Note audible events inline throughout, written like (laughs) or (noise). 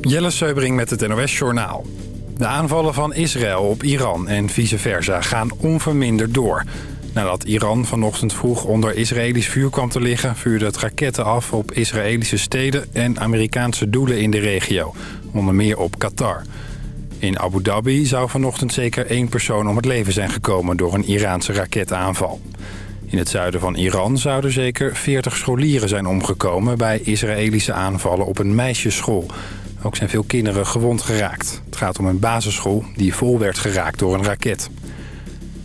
Jelle Seubering met het NOS Journaal. De aanvallen van Israël op Iran en vice versa gaan onverminderd door. Nadat Iran vanochtend vroeg onder Israëlisch vuur kwam te liggen... vuurde het raketten af op Israëlische steden en Amerikaanse doelen in de regio. Onder meer op Qatar. In Abu Dhabi zou vanochtend zeker één persoon om het leven zijn gekomen... door een Iraanse raketaanval. In het zuiden van Iran zouden zeker 40 scholieren zijn omgekomen... bij Israëlische aanvallen op een meisjesschool... Ook zijn veel kinderen gewond geraakt. Het gaat om een basisschool die vol werd geraakt door een raket.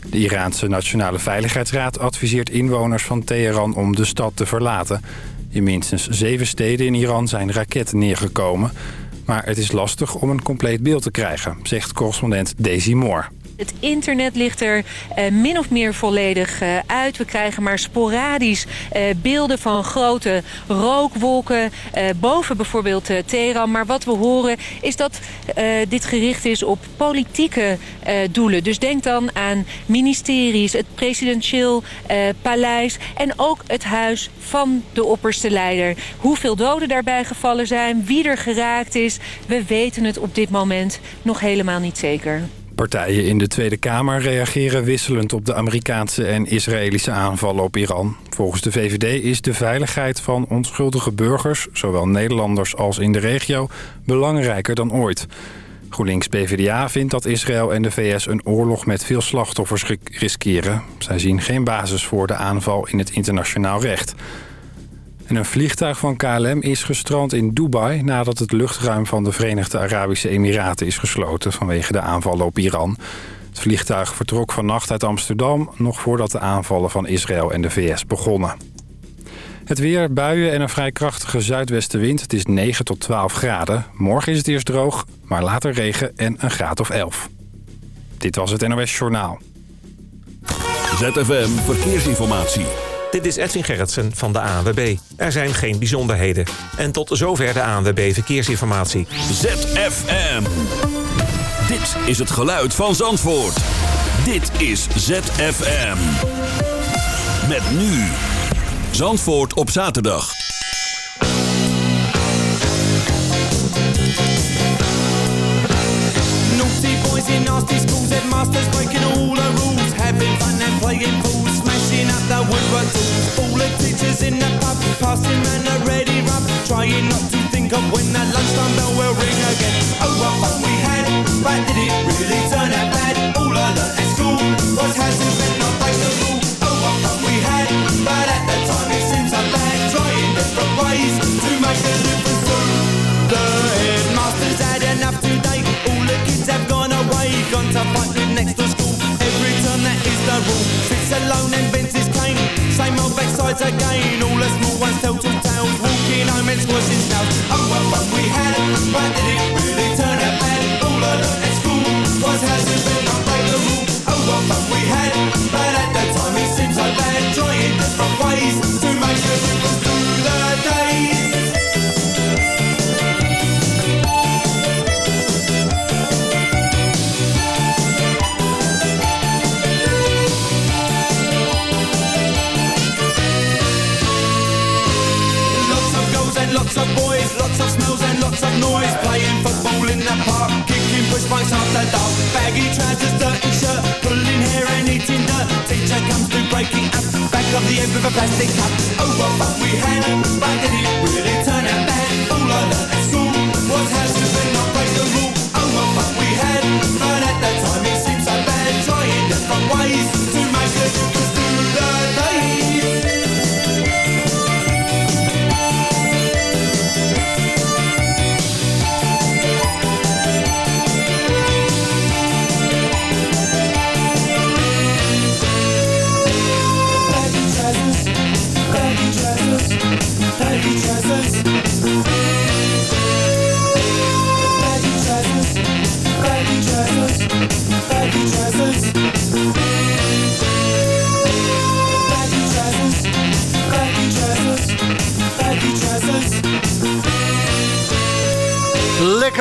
De Iraanse Nationale Veiligheidsraad adviseert inwoners van Teheran om de stad te verlaten. In minstens zeven steden in Iran zijn raketten neergekomen. Maar het is lastig om een compleet beeld te krijgen, zegt correspondent Daisy Moore. Het internet ligt er uh, min of meer volledig uh, uit. We krijgen maar sporadisch uh, beelden van grote rookwolken boven bijvoorbeeld Teheran. Maar wat we horen is dat dit gericht is op politieke doelen. Dus denk dan aan ministeries, het presidentieel paleis en ook het huis van de opperste leider. Hoeveel doden daarbij gevallen zijn, wie er geraakt is, we weten het op dit moment nog helemaal niet zeker. Partijen in de Tweede Kamer reageren wisselend op de Amerikaanse en Israëlische aanvallen op Iran. Volgens de VVD is de veiligheid van onschuldige burgers, zowel Nederlanders als in de regio, belangrijker dan ooit. GroenLinks-PVDA vindt dat Israël en de VS een oorlog met veel slachtoffers riskeren. Zij zien geen basis voor de aanval in het internationaal recht. En een vliegtuig van KLM is gestrand in Dubai... nadat het luchtruim van de Verenigde Arabische Emiraten is gesloten... vanwege de aanvallen op Iran. Het vliegtuig vertrok vannacht uit Amsterdam... nog voordat de aanvallen van Israël en de VS begonnen. Het weer, buien en een vrij krachtige zuidwestenwind. Het is 9 tot 12 graden. Morgen is het eerst droog, maar later regen en een graad of 11. Dit was het NOS Journaal. ZFM Verkeersinformatie. Dit is Edwin Gerritsen van de ANWB. Er zijn geen bijzonderheden. En tot zover de ANWB Verkeersinformatie. ZFM. Dit is het geluid van Zandvoort. Dit is ZFM. Met nu. Zandvoort op zaterdag. Naughty boys in nasty schools, headmasters breaking all the rules, having fun and playing pool, smashing up the woodwork. All the teachers in the pub, passing round a ready rub, trying not to think of when that lunchtime bell will ring again. Oh, what fun we had, but did it really turn out bad? All I learned at school was how to bend not break the rule. Oh, what fun we had, but at the time it seemed so bad, trying different ways to make a difference. So the headmaster's had enough today. All the kids have gone away, gone to fight with next. Every is. Sits alone and bends his cane. Same old backsides again. All the small ones tell two tales. Walking home and squashing snails. Oh, what fun we had, but did it really turn out bad? All I learned at school was how to bend break the rule. Oh, what fun we had, but at the time it seemed so bad. Trying different ways noise. Playing football in the park, kicking push bikes after dark. Baggy trousers, dirty shirt, pulling hair and eating dirt. Teacher comes to break it up, back of the end with a plastic cup. Oh, what fun we had, but did it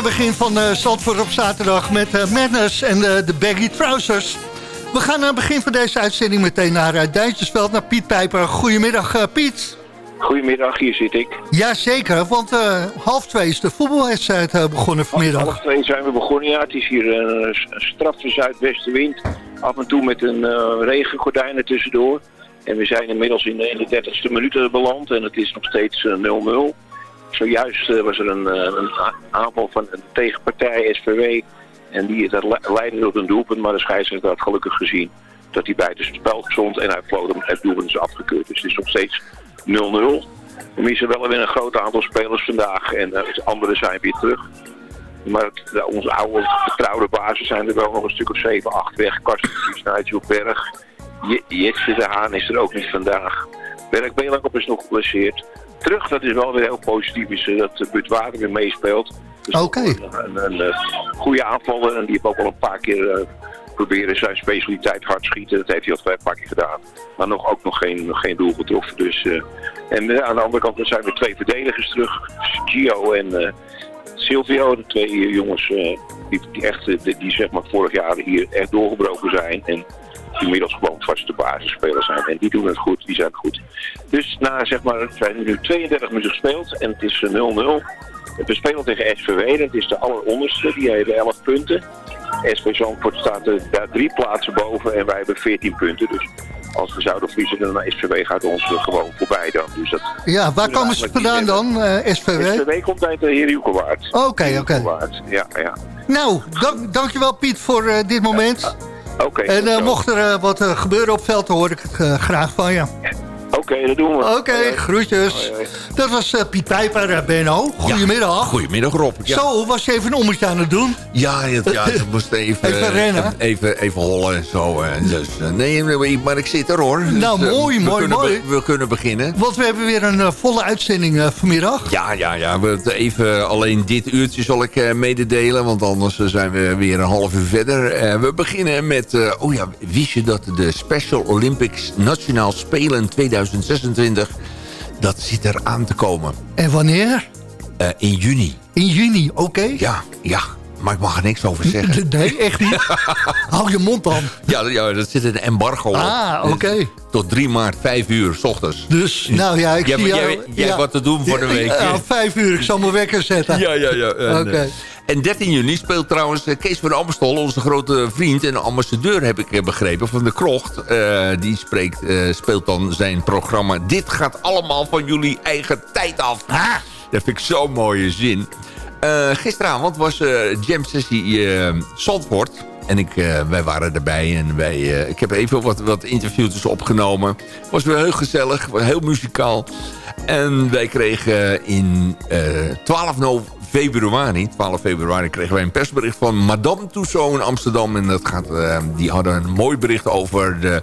begin van uh, Zandvoort op zaterdag met uh, Madness en de de Baggy Trousers. We gaan aan het begin van deze uitzending meteen naar uh, Duintjesveld, naar Piet Pijper. Goedemiddag Piet. Goedemiddag, hier zit ik. Jazeker, want half twee is de voetbalwedstrijd begonnen vanmiddag. Half twee zijn we begonnen, ja. Het is hier een, straffe zuidwestenwind. Af en toe met een regengordijn er tussendoor. En we zijn inmiddels in de, in de 30ste minuut beland en het is nog steeds 0-0. Zojuist was er een, een, aanval van een tegenpartij, SVW. En die dat leidde tot een doelpunt, maar de scheidsrechter had gelukkig gezien dat hij buiten het spel stond en hij vloog hem het doelpunt is afgekeurd. Dus het is nog steeds 0-0. We missen wel weer een groot aantal spelers vandaag en uh, anderen zijn weer terug. Maar onze oude vertrouwde basis zijn er wel nog een stuk of 7, 8 weg. Karsten Nigel Berg. Jitse de Haan is er ook niet vandaag. Berk Belakop is nog geblesseerd. Terug, dat is wel weer heel positief, is uh, dat Butwater weer meespeelt. Dus Oké. Okay. Een, een, een, goede aanvaller en die heeft ook al een paar keer uh, proberen zijn specialiteit hard schieten. Dat heeft hij al twee paar keer gedaan. Maar nog, ook nog geen, geen doel getroffen. Dus, uh, en uh, aan de andere kant zijn er twee verdedigers terug. Gio en uh, Silvio, de twee jongens die, die, echt, die, die, zeg maar vorig jaar hier echt doorgebroken zijn. En inmiddels gewoon vaste basisspelers zijn. En die doen het goed, die zijn goed. Dus na zeg maar, het zijn nu 32 minuten gespeeld en het is 0-0. We spelen tegen SVW, dat is de alleronderste, die hebben 11 punten. SV Zandvoort staat er daar drie plaatsen boven en wij hebben 14 punten. Dus als we zouden verliezen, dan SVW gaat ons gewoon voorbij dan. Dus dat ja, waar komen ze vandaan dan, uh, SVW? SVW komt uit de Heer Joekelwaard. Oké, oké. Okay. Ja, ja. Nou, dank, dankjewel Piet voor uh, dit moment. Oké. Okay, en uh, mocht er wat gebeuren op veld, dan hoor ik het graag van je. Oké, okay, dat doen we. Oké, okay, groetjes. Hoi, hoi. Dat was uh, Piet Pijper, uh, Benno. Goedemiddag. Ja, goedemiddag, Rob. Ja. Zo, was je even een ommetje aan het doen? Ja, het, ja ik (laughs) moest even... even rennen? Even, even hollen en zo. En dus, nee, maar ik zit er hoor. Nou, dus, mooi, we mooi, kunnen, mooi. We, we, kunnen beginnen. Want we hebben weer een volle uitzending vanmiddag. Ja, ja, ja. We, even alleen dit uurtje zal ik mededelen. Want anders zijn we weer een half uur verder. we beginnen met... oh ja, wist je dat de Special Olympics Nationaal Spelen 2026 dat zit er aan te komen. En wanneer? Uh, in juni. In juni, oké. Ja, ja. Maar ik mag er niks over zeggen. Nee, echt niet? Hou je mond dan. Ja, ja dat zit een embargo op. Ah, oké. Tot 3 maart, 5 uur, s ochtends. Dus, nou ja, ik jij, zie. Jij, ja, wat te doen voor de week. Ja, 5 uur. Ik zal mijn wekker zetten. Ja, ja, ja. Oké. En 13 juni speelt trouwens Kees van Amstel, onze grote vriend en ambassadeur, heb ik begrepen, van de Krocht. Uh, die spreekt, uh, speelt dan zijn programma Dit gaat allemaal van jullie eigen tijd af. Ah. Dat vind ik zo'n mooie zin. Uh, gisteravond was Jam Sessie Zandvoort. En ik, wij waren erbij en wij, ik heb even wat, wat interviewtjes opgenomen. was weer heel gezellig, heel muzikaal. En wij kregen in 12 november februari, 12 februari, kregen wij een persbericht van Madame Tussauds in Amsterdam. En dat gaat, uh, die hadden een mooi bericht over de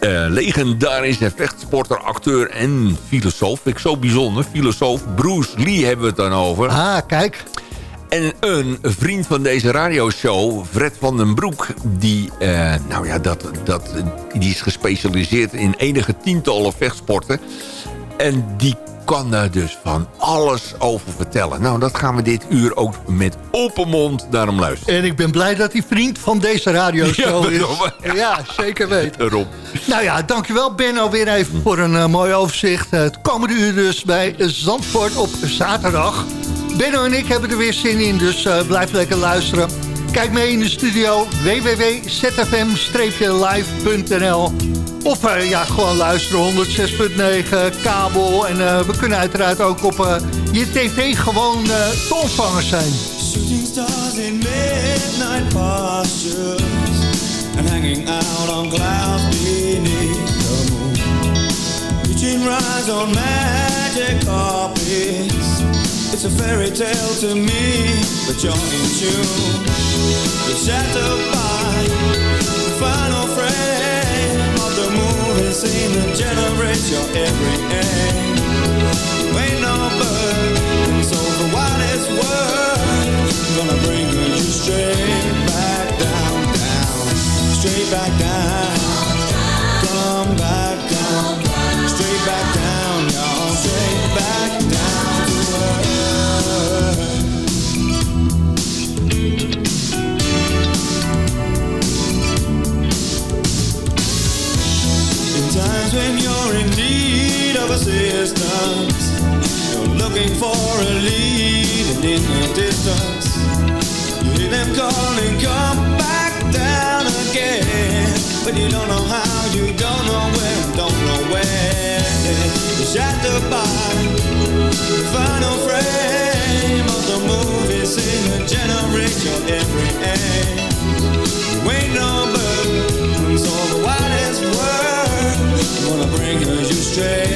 uh, legendarische vechtsporter, acteur en filosoof. Vind ik zo bijzonder. Filosoof Bruce Lee hebben we het dan over. Ah, kijk. En een vriend van deze radioshow, Fred van den Broek... die, uh, nou ja, dat, dat, die is gespecialiseerd in enige tientallen vechtsporten. En die kan daar dus van alles over vertellen. Nou, dat gaan we dit uur ook met open mond daarom luisteren. En ik ben blij dat hij vriend van deze radioshow (laughs) ja, is. Ja, zeker weten. (laughs) Rob. Nou ja, dankjewel Benno weer even voor een uh, mooi overzicht. Uh, het komende uur dus bij Zandvoort op zaterdag. Benno en ik hebben er weer zin in, dus uh, blijf lekker luisteren. Kijk mee in de studio www.zfm-live.nl Of uh, ja, gewoon luisteren 106.9 kabel. En uh, we kunnen uiteraard ook op uh, je tv gewoon te ontvangen zijn. Shooting stars in midnight postures And hanging out on clouds beneath the moon Reaching rise on magic carpets It's a fairy tale to me, but you're in tune. You're shattered by the final frame this ain't generates your every aim. Ain't no bird. looking for a lead and in the distance. You hear them calling come back down again. But you don't know how you don't know when, don't know where. It's at the bottom the final frame of the movies in the generation every end. You ain't no burdens all the wildest world. Wanna bring you straight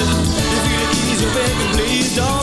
edge. You ease, begging, please don't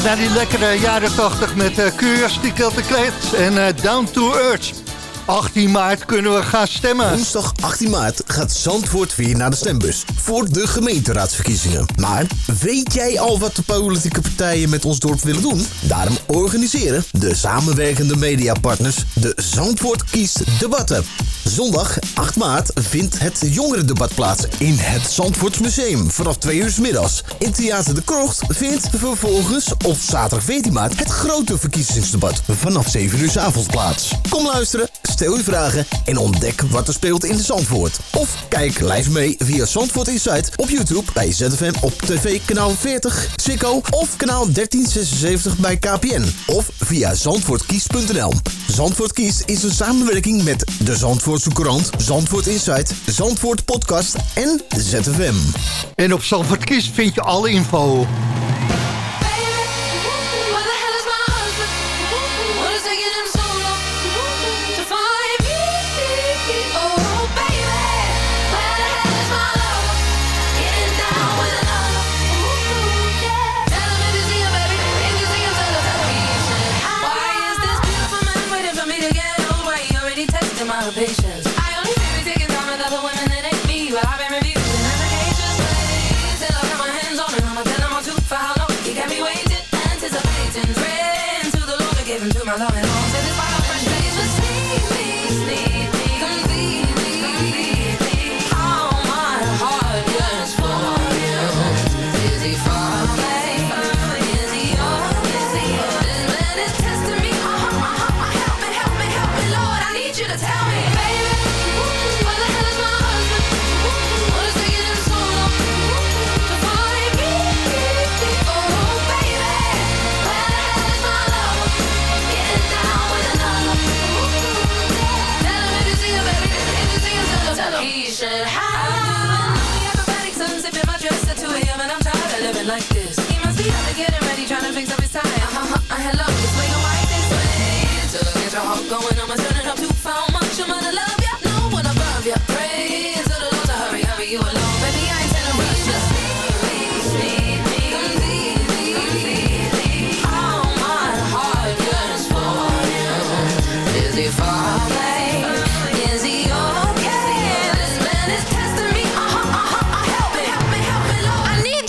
Terug naar die lekkere jaren 80 met uh, Curiosity Cult en eh, Down to Earth. 18 maart kunnen we gaan stemmen. Woensdag 18 maart gaat Zandvoort weer naar de stembus voor de gemeenteraadsverkiezingen. Maar weet jij al wat de politieke partijen met ons dorp willen doen? Daarom organiseren de samenwerkende mediapartners de Zandvoort kiest debatten. Zondag 8 maart vindt het jongerendebat plaats in het Zandvoortsmuseum vanaf 2 uur middags. In Theater de Krocht vindt vervolgens op zaterdag 14 maart het grote verkiezingsdebat vanaf 7 uur avonds plaats. Kom luisteren, stel vragen en ontdek wat er speelt in Zandvoort. Of kijk live mee via Zandvoort Insight op YouTube bij ZFM op tv kanaal 40, Ziggo of kanaal 1376 bij KPN. Of via zandvoortkies.nl. Zandvoort Kies is een samenwerking met de Zandvoortse Courant, Zandvoort Insight, Zandvoort Podcast en ZFM. En op Zandvoort Kies vind je alle info. salvation.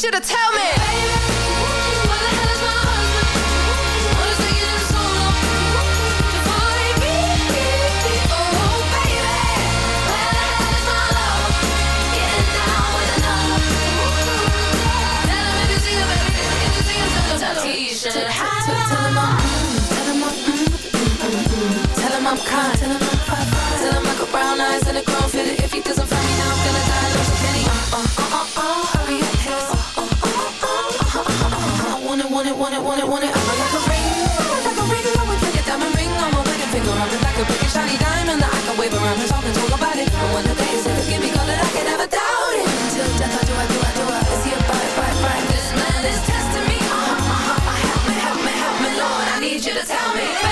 He should have. Tell him I'm, kind. Tell him I'm fine. Tell him I got brown eyes and a grown fitted. If he doesn't find me now, I'm gonna die. Lose a penny. Uh, uh, uh, uh, uh, hurry up, it, want it, want it. I'm like a ring, like a ring. I would like a diamond ring on my wedding finger. I'm like a big shiny diamond that I can wave around and talk and talk about it. But when the day is here, give me color, I can never doubt it. Till death, I do, I do, I do, I. Is he a bite, bite, bite? This man is testing me. Uh, uh, uh, uh, help me, help me, help me, Lord. I need you to tell me,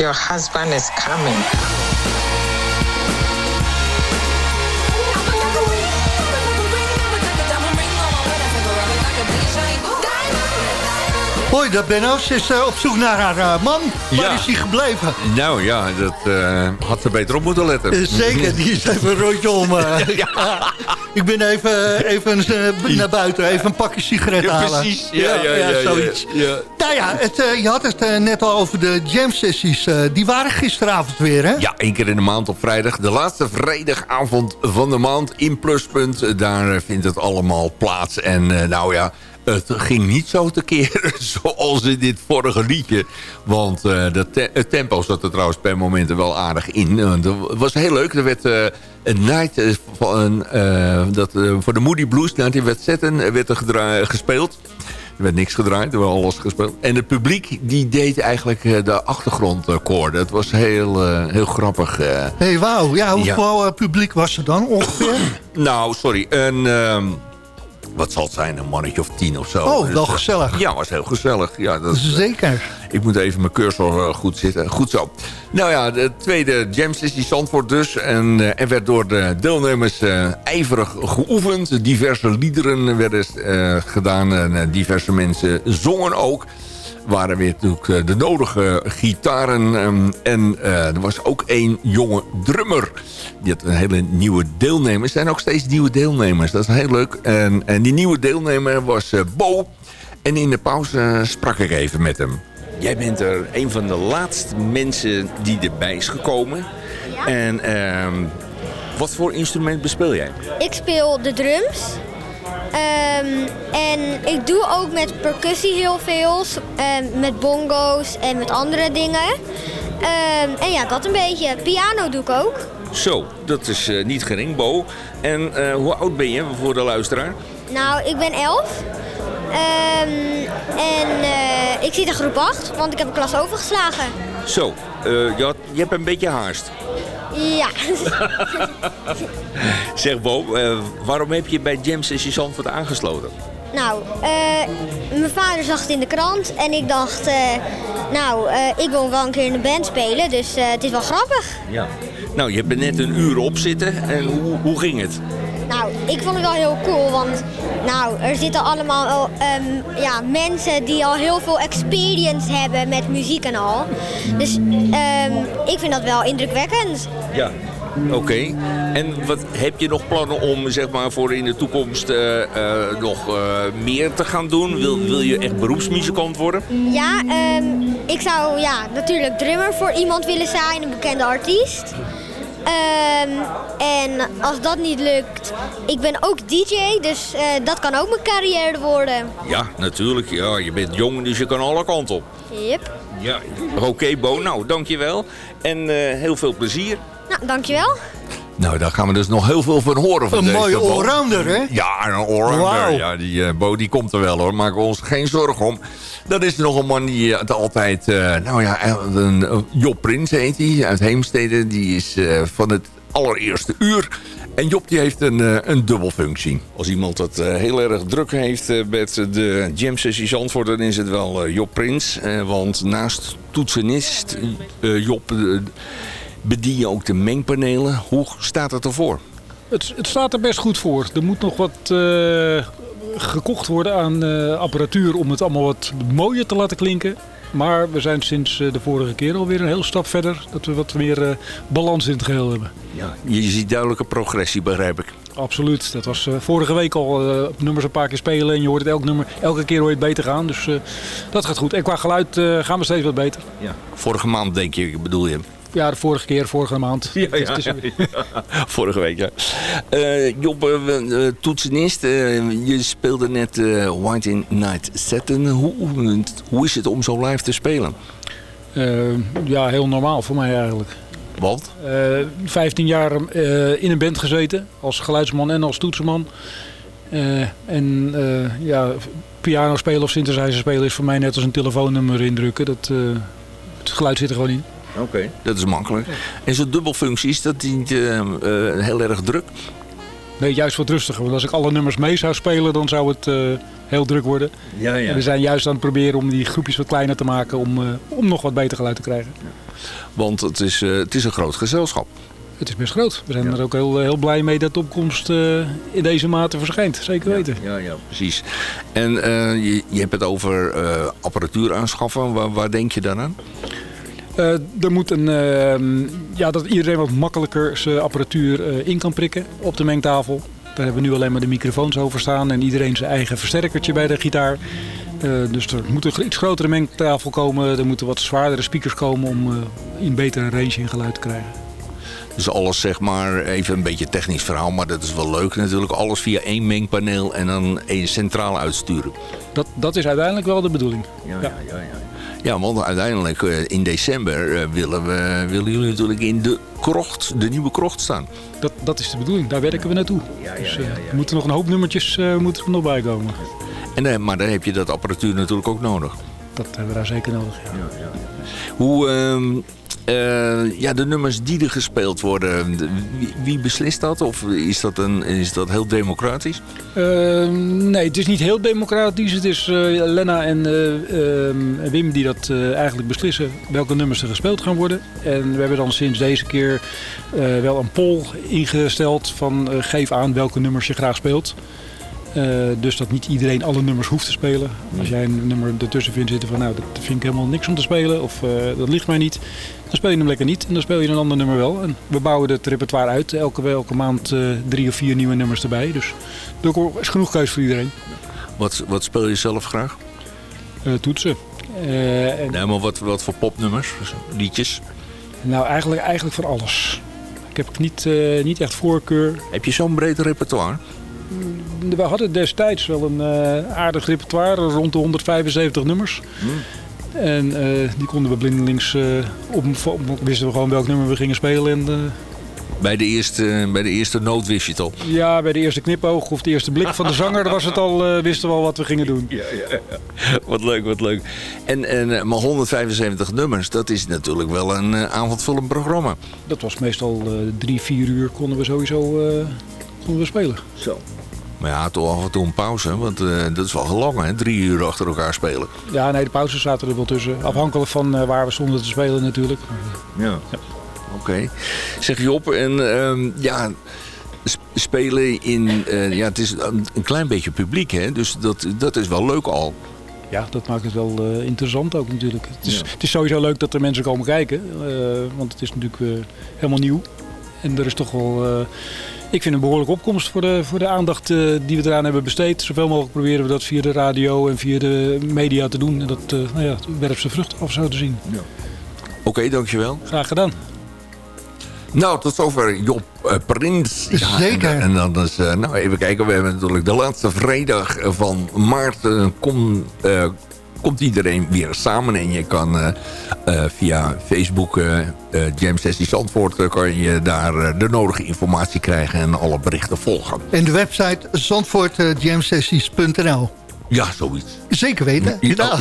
Your husband is coming. Hoi, dat Benno. Ze is eh, op zoek naar haar eh, man. Waar Ja. is hij gebleven? Nou ja, dat eh, had ze beter op moeten letten. Zeker, die is even een rondje om. eh. (laughs) Ik ben even, even eh, naar buiten, even een pakje sigaret Ja, halen. precies. Ja, ja, ja, ja, zoiets. Nou ja, het, eh, je had het eh, net al over de jam sessies. eh, die waren gisteravond weer, hè? Ja, één keer in de maand op vrijdag. De laatste vrijdagavond van de maand in Pluspunt. Daar vindt het allemaal plaats. En nou ja, het ging niet zo tekeer (laughs) zoals in dit vorige liedje. Want te- het tempo zat er trouwens per momenten wel aardig in. Het was heel leuk. Er werd een night van, dat, voor de Moody Blues Night in Wetzetten eh, werd er gespeeld. Er werd niks gedraaid, er werd alles gespeeld. En het publiek die deed eigenlijk eh, de achtergrondkoor. Dat was heel, eh, heel grappig. eh. hey, wauw. Ja, hoeveel publiek was er dan ongeveer? Nou, sorry. Een, ehm, wat zal het zijn? Een mannetje of tien of zo. Oh, wel eh, gezellig. Ja, was heel gezellig. Ja, dat, is, eh, Zeker. ik moet even mijn cursor eh, goed zitten. Goed zo. Nou ja, de tweede jam sessie Zandvoort dus. En er werd door de deelnemers ijverig geoefend. Diverse liederen werden gedaan. En diverse mensen zongen ook. Waren weer natuurlijk eh, de nodige gitaren. ehm, en eh, er was ook één jonge drummer. Die had een hele nieuwe deelnemers. Er zijn ook steeds nieuwe deelnemers. Dat is heel leuk. En, en die nieuwe deelnemer was eh, Bo. En in de pauze sprak ik even met hem. Jij bent er een van de laatste mensen die erbij is gekomen. En ehm, wat voor instrument bespeel jij? Ik speel de drums. Ehm, en ik doe ook met percussie heel veel. ehm, met bongo's en met andere dingen. Ehm, en ja, dat een beetje. Piano doe ik ook. Zo, dat is eh, niet gering, Bo. En eh, hoe oud ben je voor de luisteraar? Nou, ik ben elf. En eh, ik zit in groep 8, want ik heb een klas overgeslagen. Zo, je, had- je hebt een beetje haast. Ja. (laughs) Zeg Bo, eh, waarom heb je bij Jam Sessie Zandvoort aangesloten? nou, eh, mijn vader zag het in de krant en ik dacht, eh, nou, ik wil wel een keer in een band spelen, dus het is wel grappig. Ja. Nou, je hebt er net een uur op zitten. En hoe, hoe ging het? Nou, ik vond het wel heel cool, want nou, er zitten allemaal ehm, ja, mensen die al heel veel experience hebben met muziek en al. Dus ehm, ik vind dat wel indrukwekkend. Ja. Oké. En wat heb je nog plannen om zeg maar, voor in de toekomst eh, eh, nog eh, meer te gaan doen? Wil, wil je echt beroepsmuzikant worden? Ja, ehm, ik zou ja, natuurlijk drummer voor iemand willen zijn, een bekende artiest. Ehm, en als dat niet lukt, ik ben ook DJ, dus eh, dat kan ook mijn carrière worden. Ja, natuurlijk. Ja, je bent jong, dus je kan alle kanten op. Yep. Ja. Oké, Bo. Nou, dankjewel. En eh, heel veel plezier. Nou, dankjewel. Nou, daar gaan we dus nog heel veel van horen. Van Een deze mooie allrounder, hè? Ja, een allrounder. Wauw. Ja, die eh, Bo die komt er wel hoor. We ons geen zorgen om. Dat is nog een man die eh, het altijd... eh, nou ja, een, Job Prins heet hij. Uit Heemstede. Die is eh, van het allereerste uur. En Job die heeft een, eh, een dubbelfunctie. Als iemand het eh, heel erg druk heeft eh, met de jam sessie Zandvoort, dan is het wel Job Prins. Eh, want naast toetsenist eh, Job bedien je ook de mengpanelen. Hoe staat het ervoor? Het, het staat er best goed voor. Er moet nog wat eh, gekocht worden aan eh, apparatuur om het allemaal wat mooier te laten klinken. Maar we zijn sinds eh, de vorige keer alweer een heel stap verder. Dat we wat meer balans in het geheel hebben. Ja, je ziet duidelijke progressie, begrijp ik. Absoluut. Dat was vorige week al eh, nummers een paar keer spelen. En je hoort het elk nummer, elke keer hoor je het beter gaan. Dus dat gaat goed. En qua geluid gaan we steeds wat beter. Ja. Vorige maand, denk je, bedoel je? Ja, de vorige keer, vorige maand. Ja, Het is- (laughs) Vorige week, ja. Eh, Job, eh, eh, toetsenist, je speelde net White in Night Satin. Hoe, hoe, is het om zo live te spelen? Ja, heel normaal voor mij eigenlijk. Want? Eh 15 jaar in een band gezeten, als geluidsman en als toetsenman. En ja, piano spelen of synthesizer spelen is voor mij net als een telefoonnummer indrukken. Dat, het geluid zit er gewoon in. Oké. Dat is makkelijk. En zo'n dubbelfunctie, is dat niet eh, eh, heel erg druk? Nee, juist wat rustiger. Want als ik alle nummers mee zou spelen, dan zou het eh, heel druk worden. Ja, ja. En we zijn juist aan het proberen om die groepjes wat kleiner te maken om, eh, om nog wat beter geluid te krijgen. Want het is, eh, het is een groot gezelschap. Het is best groot. We zijn er ook heel, heel blij mee dat de opkomst eh, in deze mate verschijnt. Zeker weten. Ja, ja, precies. En eh, je, je hebt het over eh, apparatuur aanschaffen. Waar, waar denk je dan aan? Eh, er moet een, ehm, ja, dat iedereen wat makkelijker zijn apparatuur eh, in kan prikken op de mengtafel. Daar hebben we nu alleen maar de microfoons over staan en iedereen zijn eigen versterkertje bij de gitaar. Eh, dus er moet een iets grotere mengtafel komen. Er moeten wat zwaardere speakers komen om eh een betere range in geluid te krijgen. Dus alles zeg maar, even een beetje technisch verhaal, maar dat is wel leuk natuurlijk. Alles via één mengpaneel en dan één centraal uitsturen. Dat, dat is uiteindelijk wel de bedoeling. Ja, ja, ja. ja. Ja, want uiteindelijk eh, in december eh, willen, we, willen jullie natuurlijk in de krocht, de nieuwe krocht staan. Dat, dat is de bedoeling. Daar werken we naartoe. dus eh, er moeten nog een hoop nummertjes moeten er nog bij komen. En, maar dan heb je dat apparatuur natuurlijk ook nodig. Dat hebben we daar zeker nodig. Ja. Hoe, ehm, eh, ja, de nummers die er gespeeld worden, de- wie, wie beslist dat? Of is dat, een, is dat heel democratisch? Eh, nee, het is niet heel democratisch. Het is eh, Lena en eh, ehm, Wim die dat eigenlijk beslissen welke nummers er gespeeld gaan worden. En we hebben dan sinds deze keer wel een poll ingesteld van geef aan welke nummers je graag speelt. Eh, dus dat niet iedereen alle nummers hoeft te spelen. Als jij een nummer ertussen vindt zitten van nou dat vind ik helemaal niks om te spelen of eh, dat ligt mij niet. Dan speel je hem lekker niet en dan speel je een ander nummer wel. En we bouwen het repertoire uit. Elke, elke maand eh, drie of vier nieuwe nummers erbij. Dus er is genoeg keus voor iedereen. Wat, wat speel je zelf graag? Toetsen. En, Nee, maar wat, wat voor popnummers, liedjes? nou, eigenlijk, eigenlijk voor alles. Ik heb niet, niet echt voorkeur. Heb je zo'n breed repertoire? We hadden destijds wel een eh, aardig repertoire, rond de 175 nummers. En eh, die konden we blindelings eh, op, wisten we gewoon welk nummer we gingen spelen. En, Bij de eerste, bij de eerste noot wist je het al. ja, bij de eerste knipoog of de eerste blik van de zanger was het al, wisten we al wat we gingen doen. Ja, ja, Wat leuk, wat leuk. En, en, maar 175 nummers, dat is natuurlijk wel een avondvullend programma. Dat was meestal drie, vier uur konden we sowieso konden we spelen. Zo. Maar ja, toch af en toe een pauze, want eh, dat is wel gelang, hè? Drie uur achter elkaar spelen. Ja, nee, de pauzes zaten er wel tussen. Afhankelijk van eh, waar we stonden te spelen natuurlijk. Ja. Oké. Zeg Job, en ehm, ja, sp- spelen in, eh, ja, het is een, een klein beetje publiek, hè? Dus dat, dat is wel leuk al. Ja, dat maakt het wel interessant ook natuurlijk. Het is, Ja. het is sowieso leuk dat er mensen komen kijken. want het is natuurlijk helemaal nieuw. En er is toch wel, ik vind een behoorlijke opkomst voor de, voor de aandacht eh, die we eraan hebben besteed. Zoveel mogelijk proberen we dat via de radio en via de media te doen. En dat eh, nou ja, werpt zijn vrucht af zo te zien. Oké, dankjewel. Graag gedaan. Nou, tot zover Job eh, Prins. Zeker. En, en dan is, eh, nou even kijken, we hebben natuurlijk de laatste vrijdag van maart. eh, kom, eh, komt iedereen weer samen. En je kan eh, eh, via Facebook, eh, Jam Sessie Zandvoort... kan je daar de nodige informatie krijgen en alle berichten volgen. En de website zandvoortjamsessies.nl. Ja, zoiets. Zeker weten. Ja.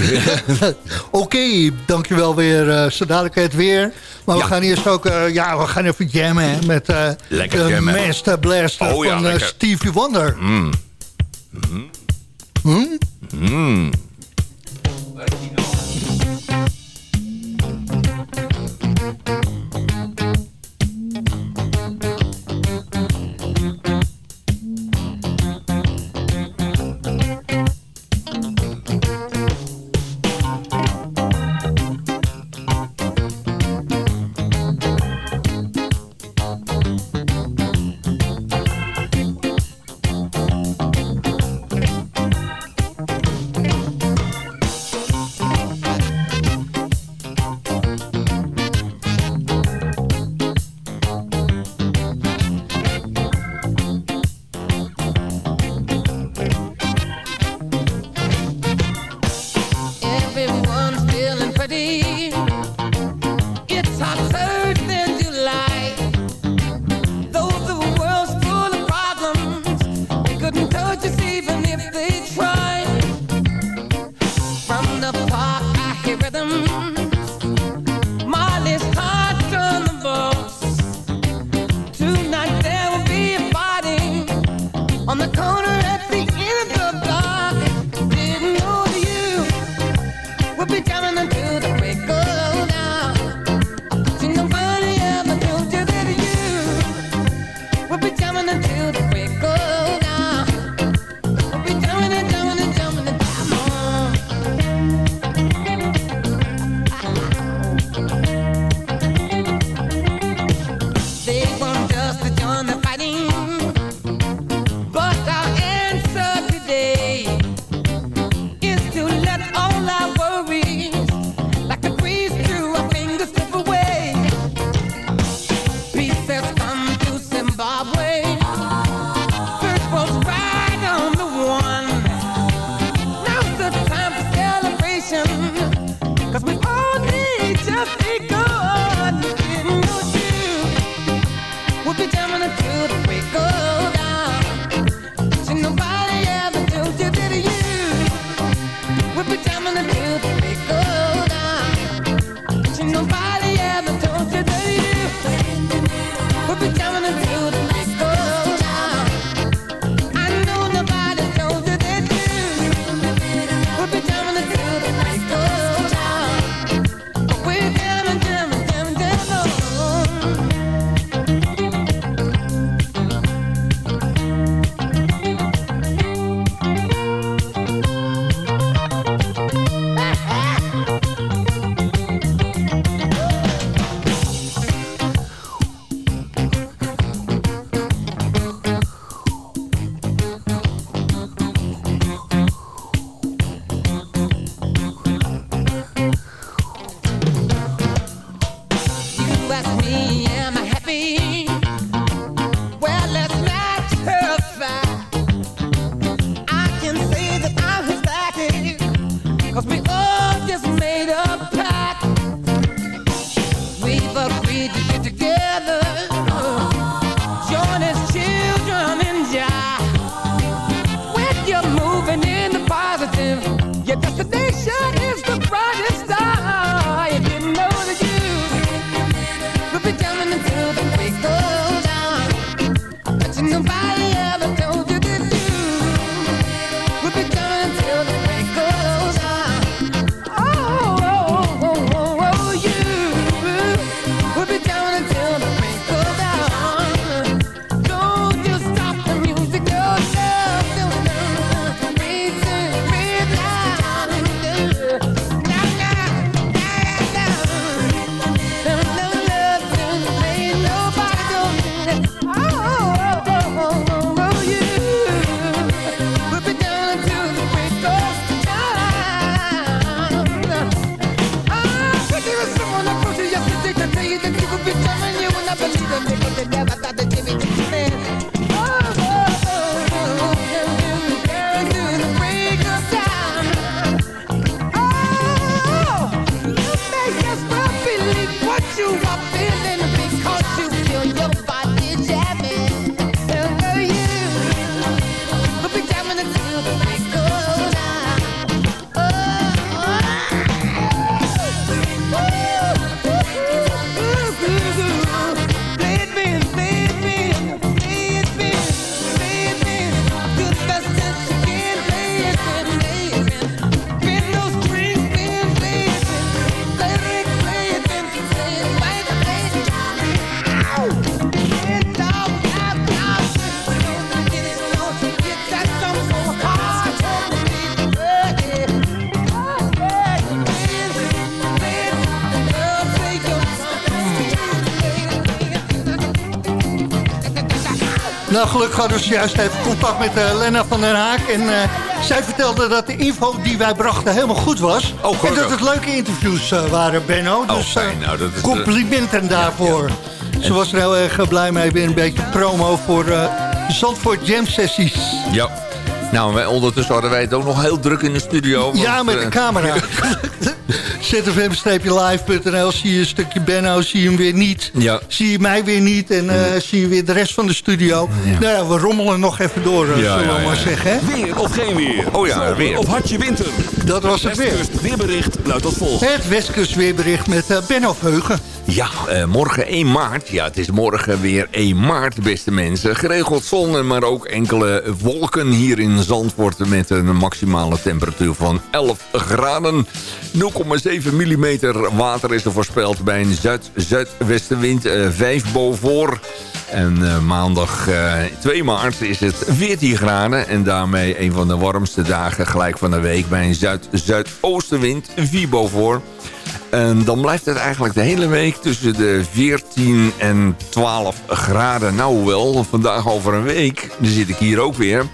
(laughs) Oké, dankjewel weer. eh zo dadelijk het weer. Maar we gaan eerst ook, ja, we gaan even jammen hè, met de jammen. Master Blaster Oh ja, van. Stevie Wonder. Mm. Hm? Mm. Bye. Nou, gelukkig hadden we juist even contact met eh, Lena van den Haak. En eh, zij vertelde dat de info die wij brachten helemaal goed was. Oh, en dat het leuke interviews eh, waren, Benno. Oh, Dus. Nou, dat is, complimenten daarvoor. Ze was er heel erg blij mee. Weer een beetje promo voor Zandvoort Jam Sessies. Ja. Nou, wij, ondertussen hadden wij het ook nog heel druk in de studio. want, Ja, met de camera. (laughs) (laughs) zfm-live.nl zie je een stukje Benno, zie je hem weer niet. Zie je mij weer niet en eh, zie je weer de rest van de studio. Nou ja, we rommelen nog even door, eh, zullen we maar zeggen. Hè? Weer of geen weer? Oh ja, weer. Of hartje winter? Dat was het weer. Westkust weerbericht luidt als volgt. Het Westkust weerbericht met eh, Benno Veugen. Ja, eh, morgen 1 maart. Ja, het is morgen weer 1 maart, beste mensen. Geregeld zon, maar ook enkele wolken hier in Zandvoort... met een maximale temperatuur van 11 graden. 0,7 mm water is er voorspeld bij een zuid-zuidwestenwind. eh 5 boven. En eh, maandag eh, 2 maart is het 14 graden. En daarmee een van de warmste dagen gelijk van de week... bij een zuid-zuidoostenwind 4 boven. En dan blijft het eigenlijk de hele week tussen de 14 en 12 graden. Nou wel, vandaag over een week, dan zit ik hier ook weer.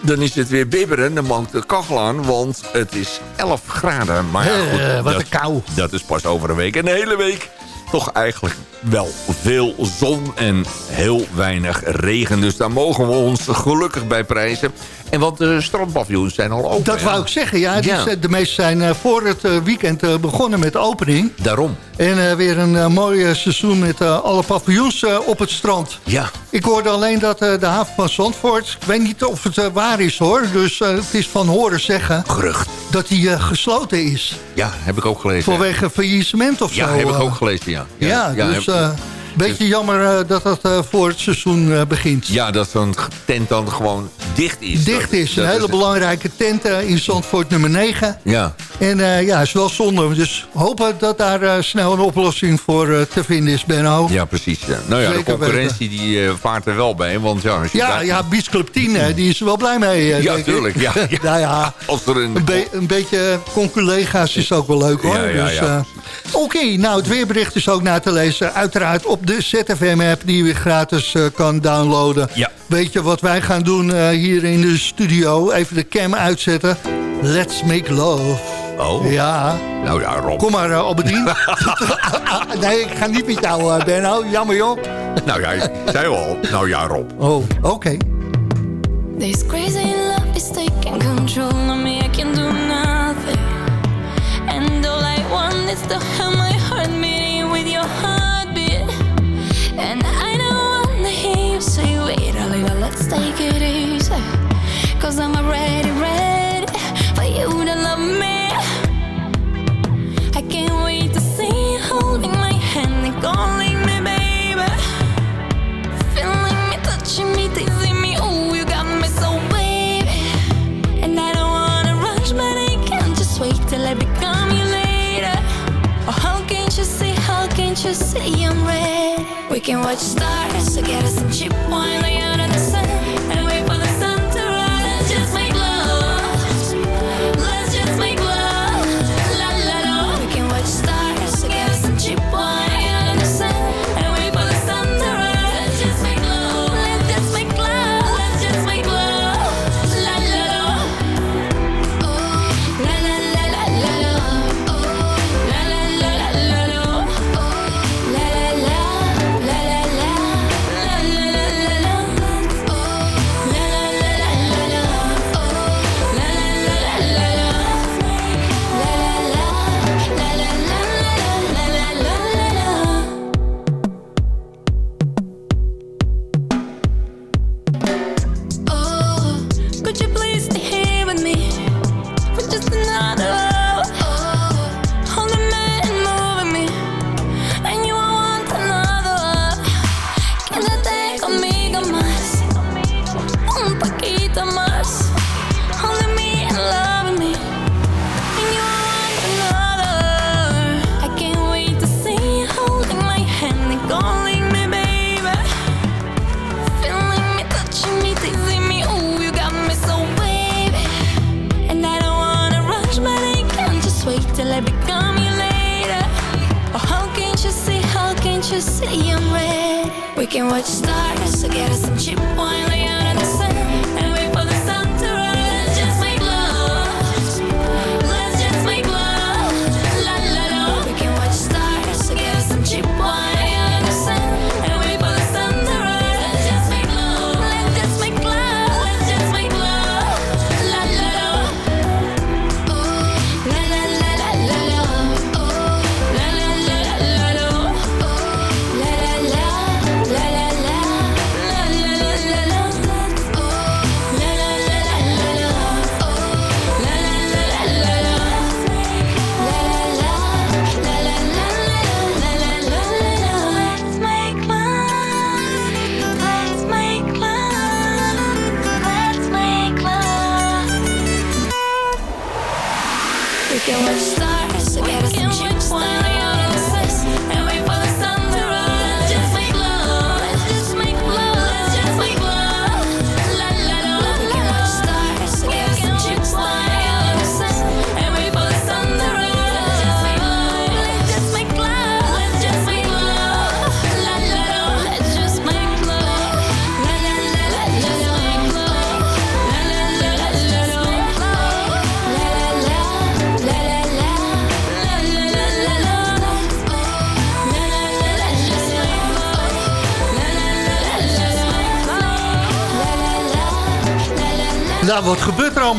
Dan is het weer bibberen, dan mag de kachel aan, want het is 11 graden. Maar ja, goed, Eh, wat dat, een kou. dat is pas over een week. En de hele week toch eigenlijk wel veel zon en heel weinig regen. Dus daar mogen we ons gelukkig bij prijzen. En want de strandpaviljoens zijn al open. Dat hè? wou ik zeggen, ja. die Ja. de meeste zijn eh, voor het eh, weekend eh, begonnen met de opening. Daarom. En eh, weer een eh, mooi eh, seizoen met eh, alle paviljoens eh, op het strand. Ja. Ik hoorde alleen dat eh, de haven van Zandvoort... ik weet niet of het eh, waar is hoor, dus eh, het is van horen zeggen... Gerucht. dat die eh, gesloten is. Ja, heb ik ook gelezen. Vanwege faillissement of Ja, zo. heb ik eh. ook gelezen, ja. Ja, dus heb- eh beetje jammer eh, dat dat eh, voor het seizoen eh, begint. ja, dat zo'n tent dan gewoon dicht is. Dicht Dat- is, een hele belangrijke tent in Zandvoort nummer 9. Ja, En eh, ja, is wel zonde. Dus hopen dat daar snel een oplossing voor te vinden is, Benno. ja, precies. Ja. Nou ja, de concurrentie die vaart er wel bij. Want ja, als je Ja, daar- ja, Beach Club 10, hè, die is er wel blij mee. Ja, tuurlijk, ja, (laughs) ja. nou ja, Als er een... een, be- een beetje conculega's is ook wel leuk hoor. Ja, ja, dus, ja. Oké, nou het weerbericht is ook na te lezen. Uiteraard op de ZFM-app die je weer gratis eh, kan downloaden. Ja. Weet je wat wij gaan doen eh, hier in de studio? Even de cam uitzetten. Let's make love. Oh, Ja, nou ja, Rob. kom maar uh, Albedien. (laughs) nee, ik ga niet met jou, uh, Benno. Jammer joh. Nou ja, ik zei wel. Nou ja, Rob. Oh, oké. This crazy love is taking control of me. I can do nothing. And all I want is to Cause I'm already ready for you to love me. I can't wait to see you holding my hand and calling me baby. Feeling me, touching me, teasing me. Oh, you got me so baby. And I don't wanna rush, but I can't just wait till I become you later. Oh, how can't you see? How can't you see I'm ready? We can watch stars some cheap wine lay out in the sun,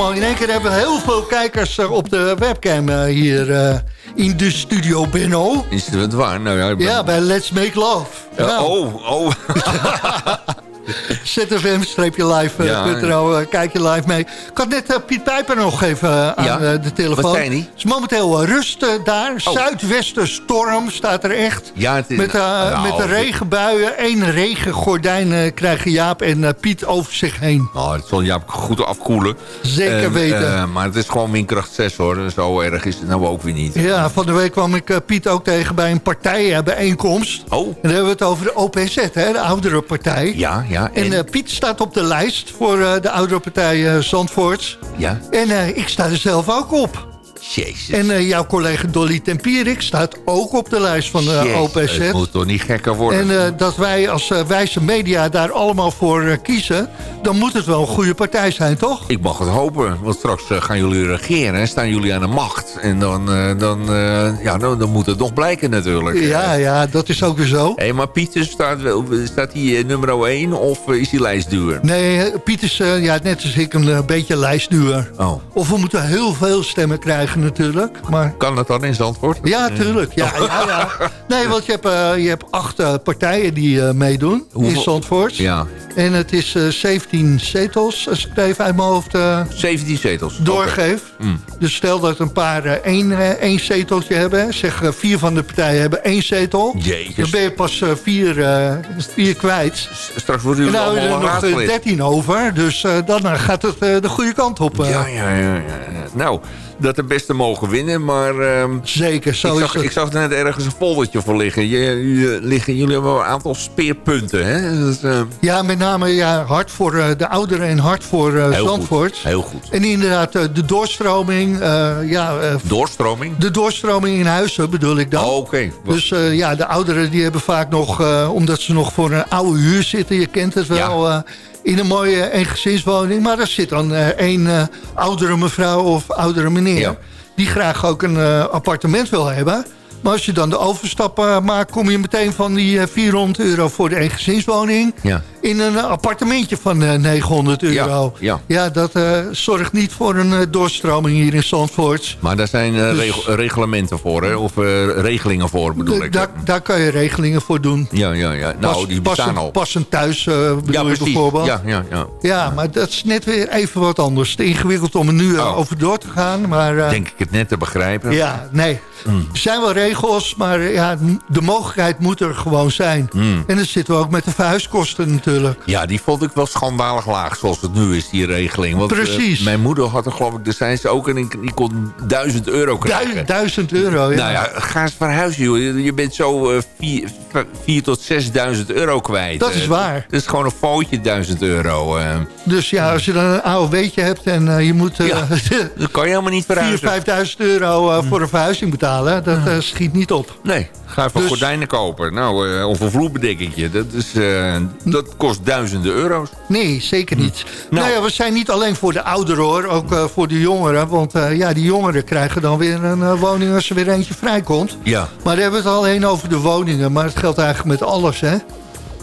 allemaal? In één keer hebben we heel veel kijkers op de webcam eh, hier eh, in de studio, Benno. Is het waar? Nou ja, ben- Ja, bij Let's Make Love. Ja, Nou, Oh, oh. (laughs) ZFM-live.nl, Ja. eh, kijk je live mee. Ik had net eh, Piet Pijper nog even eh, aan Ja? eh, de telefoon. Wat? Het is momenteel eh, rust eh, daar. Oh. Zuidwestenstorm staat er echt. Ja, het is... Met, eh, nou, met de regenbuien, één regengordijn eh, krijgen Jaap en eh, Piet over zich heen. Nou, het zal Jaap goed afkoelen. Zeker En, weten. eh, maar het is gewoon windkracht 6 hoor. Zo erg is het nou ook weer niet. Ja, van de week kwam ik eh, Piet ook tegen bij een partijbijeenkomst. Oh. En dan hebben we het over de OPZ, hè, de oudere partij. Ja, ja. En, En, eh, Piet staat op de lijst voor eh, de oudere partij eh Zandvoort. ja. En ik sta er zelf ook op. Jezus. En eh, jouw collega Dolly Tempierik staat ook op de lijst van de Jezus, OPZ. Het moet toch niet gekker worden. En eh, dat wij als eh, wijze media daar allemaal voor kiezen... dan moet het wel een goede partij zijn, toch? Ik mag het hopen, want straks gaan jullie regeren en staan jullie aan de macht. En dan, dan, ja, dan, dan moet het nog blijken natuurlijk. Ja, ja, dat is ook weer zo. Hé, maar Pieter, staat, wel- staat hij nummer 1 of is hij lijstduur? Nee, Piet is eh, ja, net als ik een beetje lijstduur. Oh. Of we moeten heel veel stemmen krijgen natuurlijk. Maar Kan dat dan in Zandvoort? ja, tuurlijk. Ja, ja, ja. Nee, want je hebt, eh, je hebt acht eh, partijen die eh, meedoen in? Zandvoort. Ja, En het is eh 17 zetels, als ik het even uit mijn hoofd eh, 17 zetels. doorgeef. Mm. Dus stel dat een paar één, één zeteltje hebben. Zeg, vier van de partijen hebben één zetel. Jezus. Dan ben je pas vier, vier kwijt. Straks worden En jullie nou er nog eh, raadslid. 13 over. Dus dan gaat het de goede kant op. Ja, ja, ja, ja. Nou, dat de beste mogen winnen, maar... ehm, Zeker, zo ik, zag, het. ik zag er net ergens een foldertje voor liggen. Je, je- liggen jullie hebben wel een aantal speerpunten, hè? Eh, Ja, met name ja, hard voor eh, de ouderen en hard voor eh, heel Zandvoort. goed. Heel goed. En inderdaad, de doorstroming. ja, Doorstroming? de doorstroming in huizen bedoel ik dan. Oh, Oké. Dus ja, de ouderen die hebben vaak nog, omdat ze nog voor een oude huur zitten, je kent het wel, in een mooie eengezinswoning. Maar er zit dan eh één eh, oudere mevrouw of oudere meneer, Ja. die graag ook een eh, appartement wil hebben. Maar als je dan de overstap eh, maakt, kom je meteen van die eh, 400 euro voor de eengezinswoning Ja. In een eh, appartementje van eh, 900 euro. Ja, ja. dat eh, zorgt niet voor een eh, doorstroming hier in Zandvoort. Maar daar zijn eh, Dus- reglementen voor, hè? Of eh, regelingen voor, bedoel ik. daar, daar kan je regelingen voor doen. Ja, ja, ja. Nou, Pas- die bestaan passend, al. Passend thuis eh, bedoel ja, precies. bijvoorbeeld. Ja, ja, ja. Ja, maar dat is net weer even wat anders. Te ingewikkeld om er nu eh, Oh. over door te gaan. Maar eh, Denk ik het net te begrijpen. ja, nee. Mm. Er zijn wel regels, maar eh, ja, de mogelijkheid moet er gewoon zijn. Mm. En dan zitten we ook met de verhuiskosten natuurlijk. Natuurlijk. Ja, die vond ik wel schandalig laag zoals het nu is, die regeling. Want, eh, Precies. mijn moeder had er geloof ik, daar zijn ze ook en die, die kon 1000 euro krijgen. Du- duizend euro, ja. Nou ja, ga eens verhuizen, joh. Je- Je bent zo eh, vier 4 tot 6000 euro kwijt. Dat is Eh, waar. Dat is gewoon een foutje, 1000 euro. Dus ja, als je dan een AOW'tje hebt en je moet (laughs) dat kan je helemaal niet 4.000, verhuizen. 5.000 euro eh, voor een verhuizing betalen, dat eh, schiet niet op. Nee, ga even Dus- gordijnen kopen. Nou, of een vloerbedekkingje. Dat, is, dat kost duizenden euro's. Nee, zeker niet. Nou. Nou, ja, we zijn niet alleen voor de ouderen hoor, ook eh, voor de jongeren. Want eh, ja, die jongeren krijgen dan weer een eh, woning als er weer eentje vrijkomt. Ja. Maar daar hebben we het alleen over de woningen. Maar het geldt eigenlijk met alles, hè.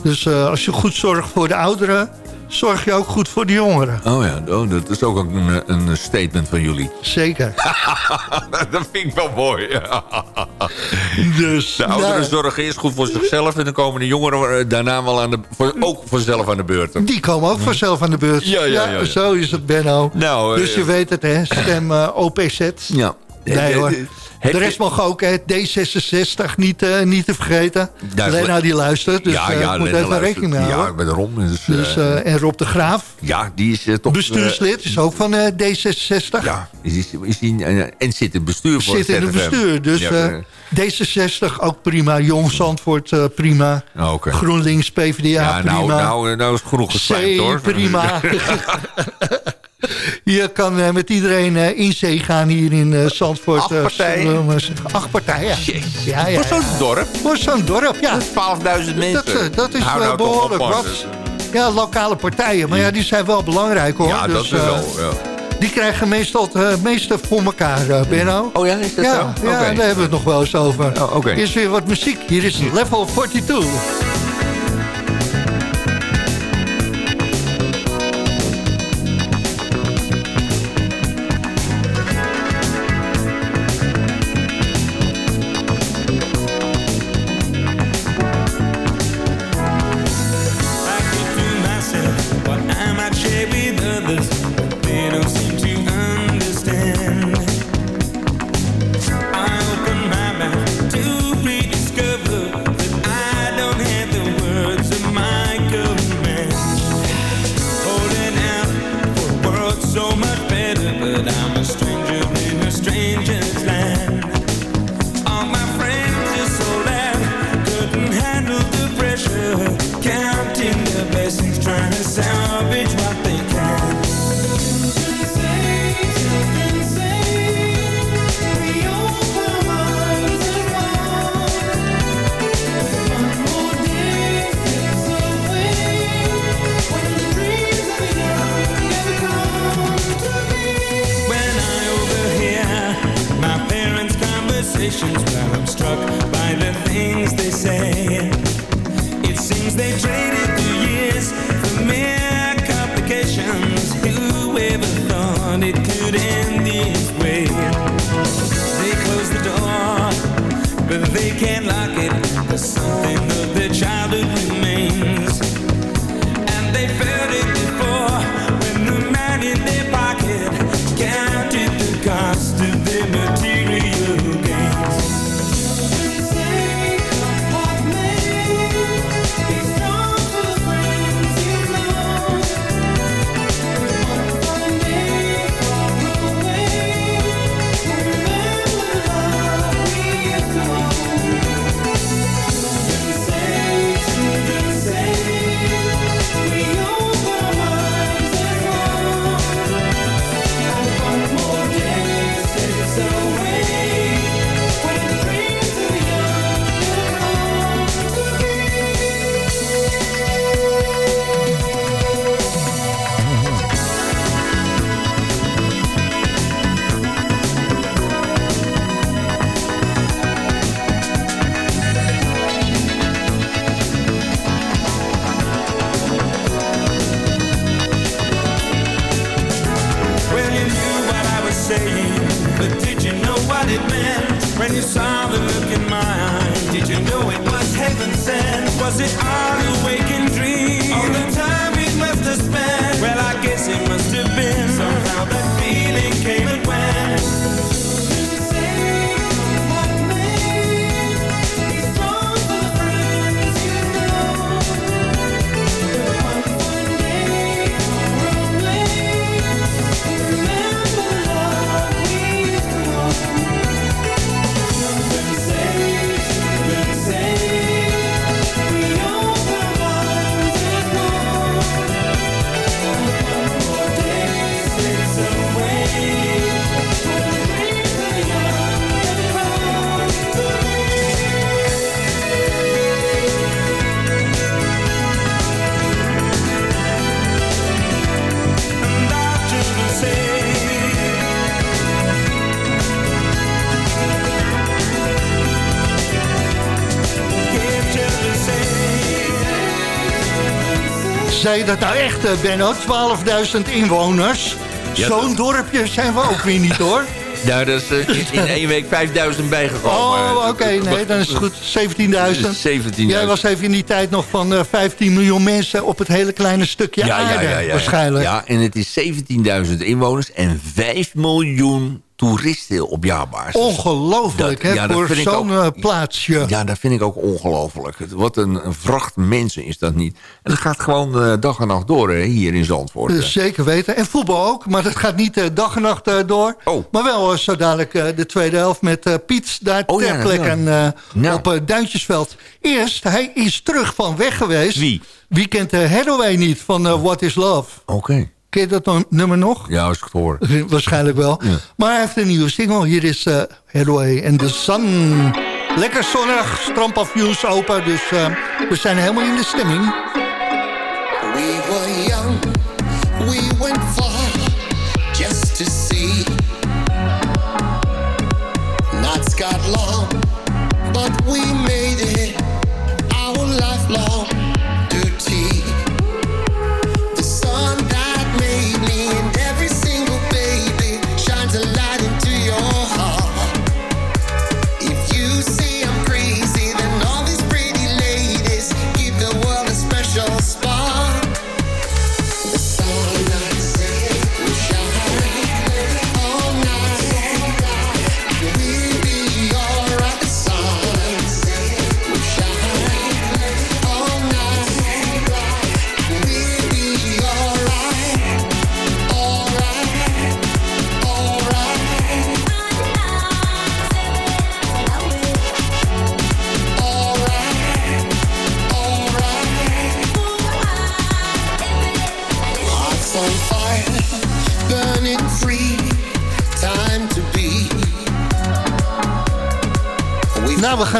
Dus als je goed zorgt voor de ouderen, zorg je ook goed voor de jongeren. Oh ja, oh, dat is ook een, een statement van jullie. Zeker. (laughs) dat vind ik wel mooi. (laughs) Dus, de ouderen nou, zorgen eerst goed voor zichzelf... en dan komen de jongeren eh, daarna wel aan de, voor, ook vanzelf aan de beurt. Die komen ook vanzelf aan de beurt. Ja, ja, ja, ja. Zo is het, Benno. Nou, eh, dus je weet het, hè. Stem eh, OPZ. Ja. Nee hoor. De rest mag ook, hè. D66 niet, eh, niet te vergeten. Daar- Lena die luistert, dus ja, eh, ja, moet Lena even rekening mee Ja, houden. ik ben erom. Dus, Dus, eh, en Rob de Graaf, ja, die is toch... bestuurslid, is ook van eh, D66. eh, ja, is, is, is die, eh, en zit in het bestuur voor Zit in het bestuur, dus Ja, eh, eh, D66 ook prima. Jong Zandvoort prima. oké. GroenLinks, PvdA Ja, nou, prima. nou, nou is het genoeg geslijmd, C, hoor. prima. (laughs) (laughs) Je kan eh, met iedereen eh, in zee gaan hier in eh, Zandvoort. Acht partijen? Acht partijen. Ja, ja, Voor zo'n dorp. Voor zo'n dorp, ja. 12.000 mensen. Dat, dat is nou behoorlijk wat. Ja, lokale partijen. Maar ja, die zijn wel belangrijk hoor. Ja, dat Dus, is wel. Ja. Die krijgen meestal het meeste voor elkaar, eh, Benno. Oh ja, is dat ja, zo? Ja, daar hebben we het nog wel eens over. Oh, is weer wat muziek. Hier is Level 42. Something Zei je dat nou echt, eh, Benno? 12.000 inwoners. Ja, Zo'n dorpje zijn we ook weer niet, hoor. (laughs) Nou, dat is eh, in- één week 5000 bijgekomen. Oh, oké. Nee, dan is het goed. 17.000. 17.000. Jij was even in die tijd nog van eh, 15 miljoen mensen op het hele kleine stukje ja, ja, aarde, ja, ja, waarschijnlijk. Ja, en het is 17.000 inwoners en 5 miljoen toeristen op jaarbasis. Ongelooflijk, hè, ja, voor zo'n eh, plaatsje. Ja, dat vind ik ook ongelooflijk. Het- Wat een, een vracht mensen is dat niet. En dat gaat gewoon eh, dag en nacht door hè, hier in Zandvoort. Zeker weten. En voetbal ook, maar dat gaat niet eh, dag en nacht door. Oh. Maar wel zo dadelijk de tweede helft met Piet daar Oh, ter ja, plekke ja. en, Nou. op Duintjesveld. Eerst, hij is terug van weg geweest. Wie? Wie kent Hathaway niet van eh, What is Love? Oké. Ken je dat nummer nog? Ja, als ik het hoor. (laughs) Waarschijnlijk wel. Ja. Maar hij heeft een nieuwe single. Hier is eh Hathaway and the Sun. Lekker zonnig, strandpavioens open. Dus eh, we zijn helemaal in de stemming.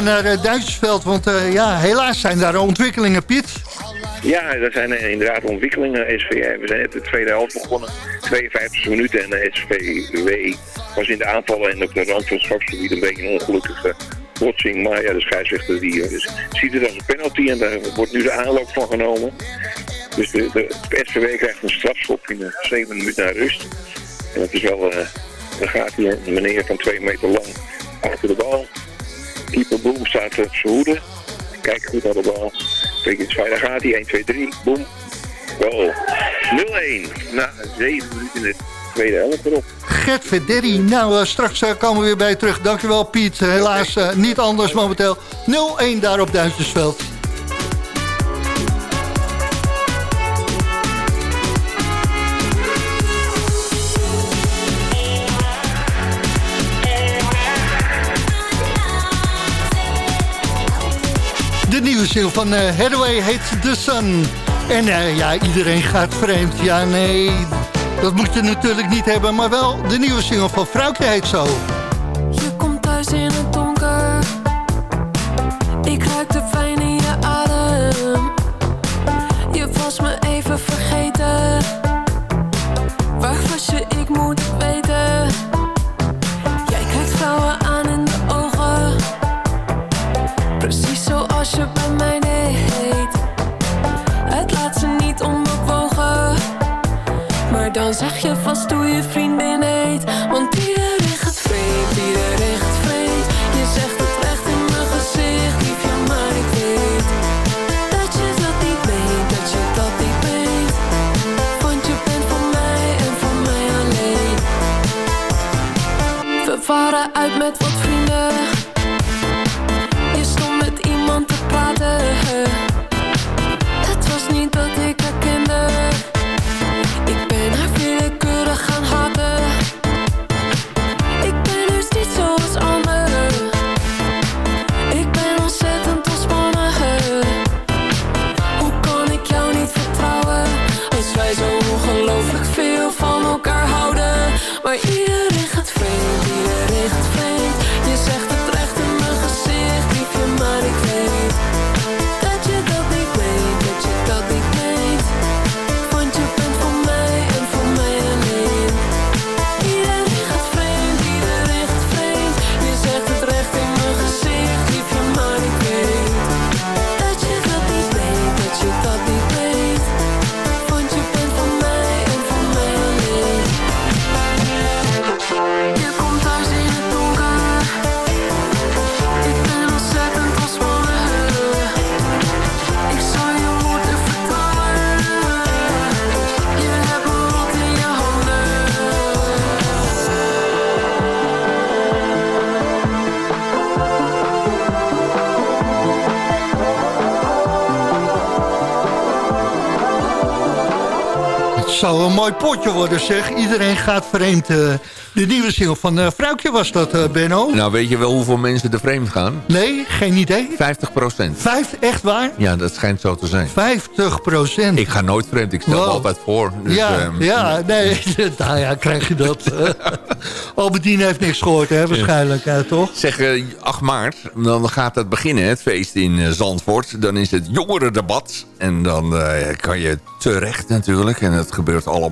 Naar uh, Duitsersveld, want eh, ja, helaas zijn daar ontwikkelingen, Piet. Ja, er zijn eh, inderdaad ontwikkelingen. SV, we zijn net de tweede helft begonnen. 52 minuten en de SVW was in de aanvallen en op de rand van het strafgebied een beetje een ongelukkige botsing. Maar ja, de scheidsrechter die dus ziet het als een penalty en daar wordt nu de aanloop van genomen. Dus de, SVW krijgt een strafschop in de 7 minuten naar rust. En dat is wel, dan gaat hier een meneer van 2 meter lang achter de bal. Keeper Boom staat op zijn hoede. Kijk goed naar de bal. Kijk eens, gaat hij. 1, 2, 3. Boom. Goal. 0-1. Na 7 minuten in de tweede helft erop. Gert Verderi. Nou, eh, straks eh, komen we weer bij je terug. Dankjewel, Piet. Helaas eh, niet anders momenteel. 0-1 daar op Duitsersveld. Nieuwe single van eh Hathaway heet The Sun. En eh, ja, iedereen gaat vreemd. Ja, nee, dat moet je natuurlijk niet hebben. Maar wel de nieuwe single van Vrouwtje heet zo. Vast hoe je vriendin heet. Want iedereen gaat vreemd, iedereen gaat vreemd. Je zegt het recht in mijn gezicht, liefje, maar ik weet dat je dat niet weet, dat je dat niet weet. Want je bent van mij en van mij alleen. We waren uit met zou een mooi potje worden, zeg. Iedereen gaat vreemd. eh, de nieuwe single van eh Vrouwtje was dat, eh, Benno? Nou, weet je wel hoeveel mensen er vreemd gaan? Nee, geen idee. 50 procent. Vijf, echt waar? Ja, dat schijnt zo te zijn. 50 procent. Ik ga nooit vreemd, ik stel me altijd voor. Dus, ja, ehm, ja, nee, (laughs) nou ja, krijg je dat. (laughs) Albertine heeft niks gehoord, hè, waarschijnlijk, toch? Zeg, eh, 8 maart, dan gaat het beginnen, het feest in Zandvoort. Dan is het jongerendebat. En dan kan je terecht natuurlijk. En het gebeurt allemaal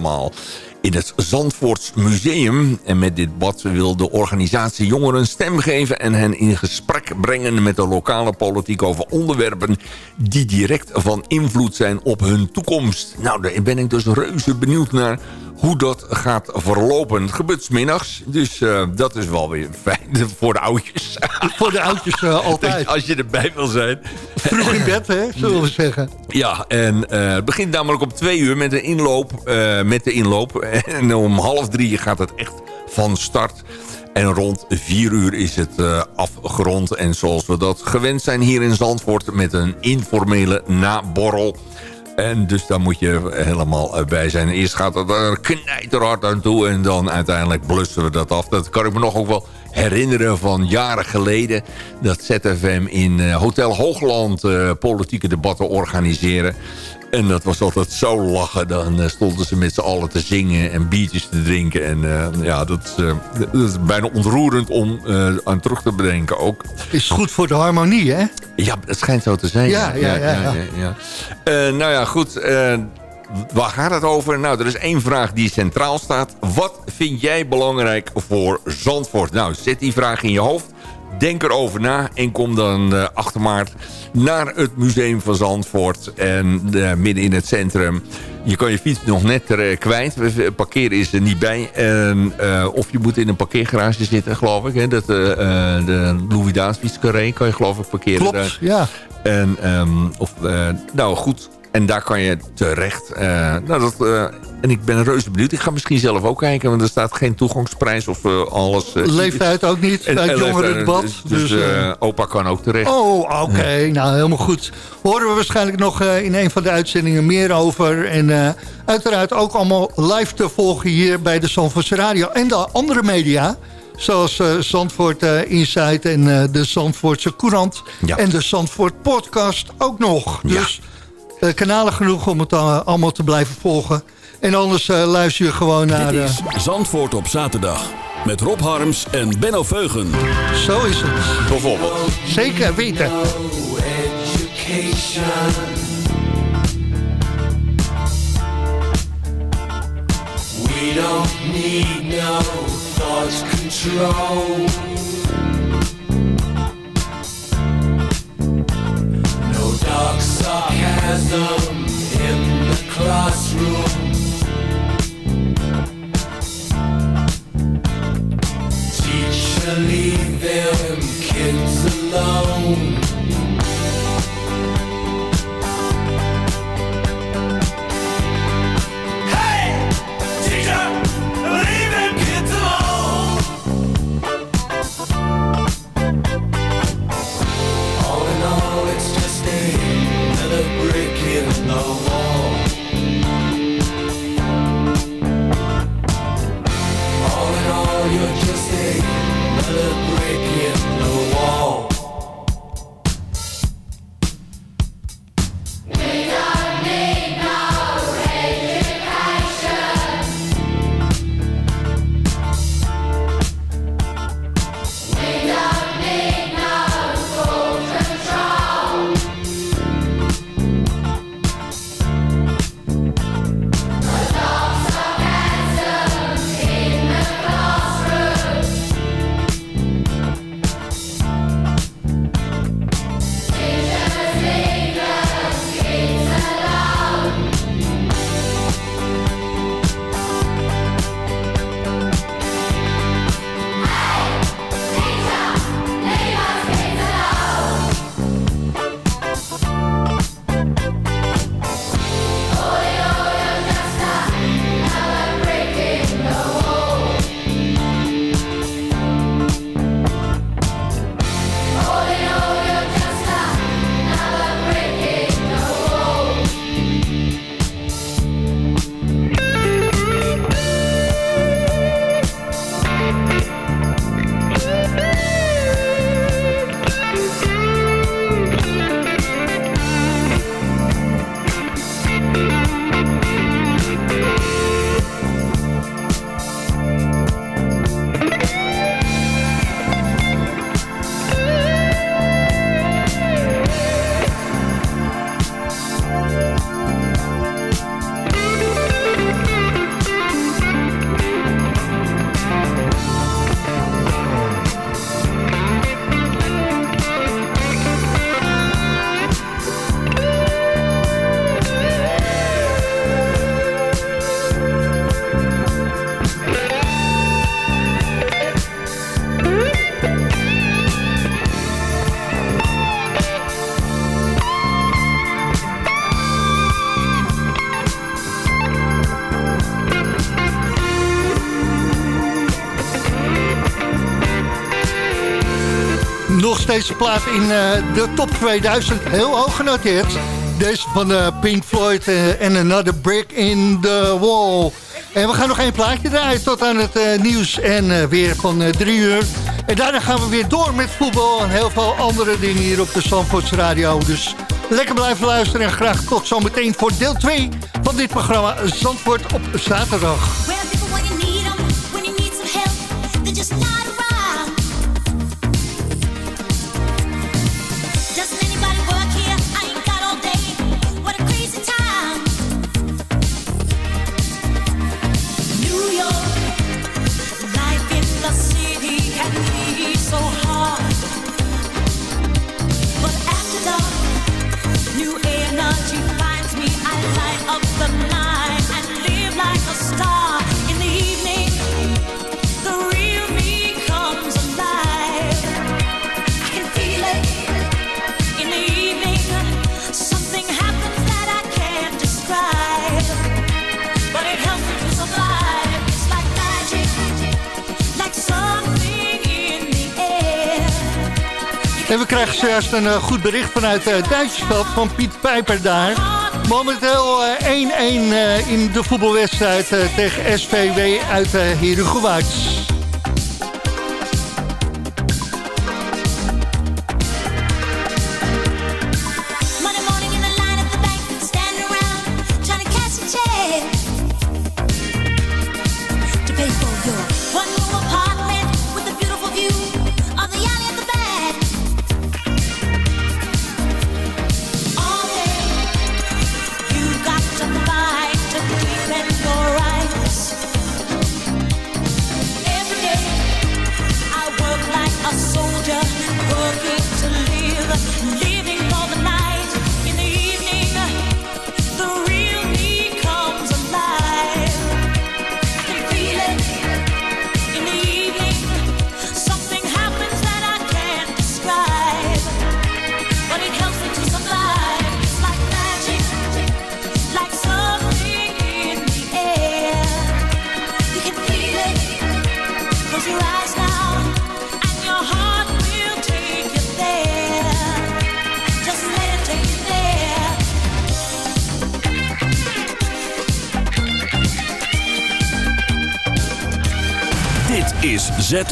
in het Zandvoorts Museum. En met dit debat wil de organisatie jongeren stem geven... en hen in gesprek brengen met de lokale politiek over onderwerpen... die direct van invloed zijn op hun toekomst. Nou, daar ben ik dus reuze benieuwd naar hoe dat gaat verlopen. Het gebeurt middags, dus eh, dat is wel weer fijn (laughs) voor de oudjes. Voor de oudjes eh, (laughs) altijd. Als je erbij wil zijn. Vroeg in bed, hè, zullen we zeggen. Ja, en eh, het begint namelijk om twee uur met de inloop. met de inloop. (laughs) En om half drie gaat het echt van start. En rond vier uur is het afgerond. En zoals we dat gewend zijn hier in Zandvoort... met een informele naborrel. En dus daar moet je helemaal eh, bij zijn. Eerst gaat het er knijterhard aan toe. En dan uiteindelijk blussen we dat af. Dat kan ik me nog ook wel herinneren van jaren geleden. Dat ZFM in eh, Hotel Hoogland eh, politieke debatten organiseren. En dat was altijd zo lachen. Dan eh, stonden ze met z'n allen te zingen en biertjes te drinken. En eh, ja, dat is, eh, dat is bijna ontroerend om aan terug te bedenken ook. Is goed voor de harmonie, hè? Ja, het schijnt zo te zijn. Ja, ja, ja, ja. ja. Nou ja, goed. waar gaat het over? Nou, er is één vraag die centraal staat. Wat vind jij belangrijk voor Zandvoort? Nou, zet die vraag in je hoofd. Denk erover na en kom dan eh 8 maart naar het Museum van Zandvoort. En eh, midden in het centrum. Je kan je fiets nog net er, eh, kwijt. Parkeren is er niet bij. En, eh, of je moet in een parkeergarage zitten, geloof ik. Hè? Dat, eh, eh, de Louis Daas fietscarré kan je geloof ik parkeren. Klopt, daar. ja. En, ehm, of, eh, nou goed, en daar kan je terecht. Eh, nou, dat, eh, en ik ben reuze benieuwd. Ik ga misschien zelf ook kijken, want er staat geen toegangsprijs of eh, alles. Leeftijd ook niet, en- jongerendebat. Dus, dus, Dus, opa kan ook terecht. Oh, oké. Nou, helemaal goed. Horen we waarschijnlijk nog in een van de uitzendingen meer over. En uiteraard ook allemaal live te volgen hier bij de Zandvoortse Radio. En de andere media. Zoals eh, Zandvoort eh, Insight en de Zandvoortse Courant. Ja. En de Zandvoort Podcast ook nog. Dus eh, kanalen genoeg om het eh, allemaal te blijven volgen. En anders eh, luister je gewoon naar... Dit eh, is Zandvoort op zaterdag. Met Rob Harms en Benno Veugen. zo is het. Bijvoorbeeld. Zeker weten. education. We don't need no thought control. Dark sarcasm in the classroom. Teacher, leave them kids alone. Een plaat in eh, de top 2000. Heel hoog genoteerd. Deze van eh, Pink Floyd eh, en Another Brick in the Wall. En we gaan nog één plaatje draaien tot aan het nieuws en weer van drie uur. En daarna gaan we weer door met voetbal en heel veel andere dingen hier op de Zandvoorts Radio. Dus lekker blijven luisteren en graag tot zometeen voor deel 2 van dit programma Zandvoort op zaterdag. En we krijgen zojuist een eh, goed bericht vanuit uh, Duitsersveld van Piet Pijper daar. Momenteel eh, 1-1 eh, in de voetbalwedstrijd eh, tegen SVW uit uh.